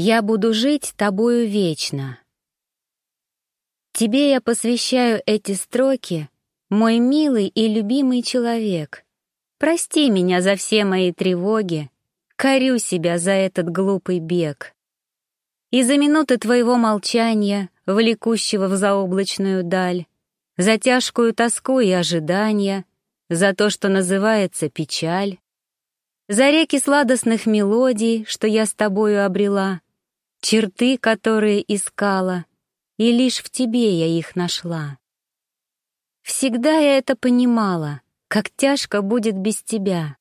Я буду жить тобою вечно. Тебе я посвящаю эти строки, мой милый и любимый человек. Прости меня за все мои тревоги, корю себя за этот глупый бег. И за минуты твоего молчания, влекущего в заоблачную даль, за тяжкую тоску и ожидания, за то, что называется печаль, за реки сладостных мелодий, что я с тобою обрела, черты, которые искала, и лишь в тебе я их нашла. Всегда я это понимала, как тяжко будет без тебя,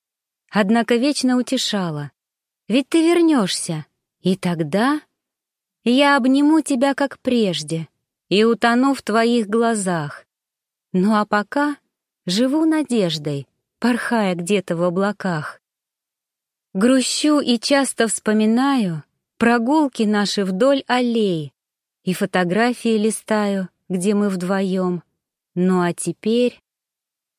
однако вечно утешала, ведь ты вернешься, и тогда я обниму тебя, как прежде, и утону в твоих глазах, ну а пока живу надеждой, порхая где-то в облаках. Грущу и часто вспоминаю прогулки наши вдоль аллей и фотографии листаю, где мы вдвоем. Ну а теперь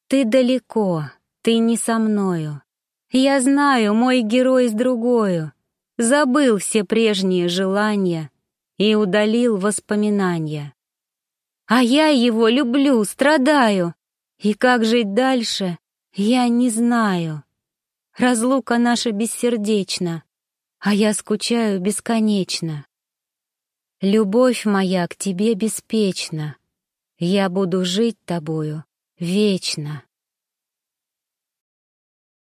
ты далеко, ты не со мною. Я знаю, мой герой с другою. Забыл все прежние желания и удалил воспоминания. А я его люблю, страдаю. И как жить дальше, я не знаю. Разлука наша бессердечна, а я скучаю бесконечно. Любовь моя к тебе беспечна, я буду жить тобою вечно.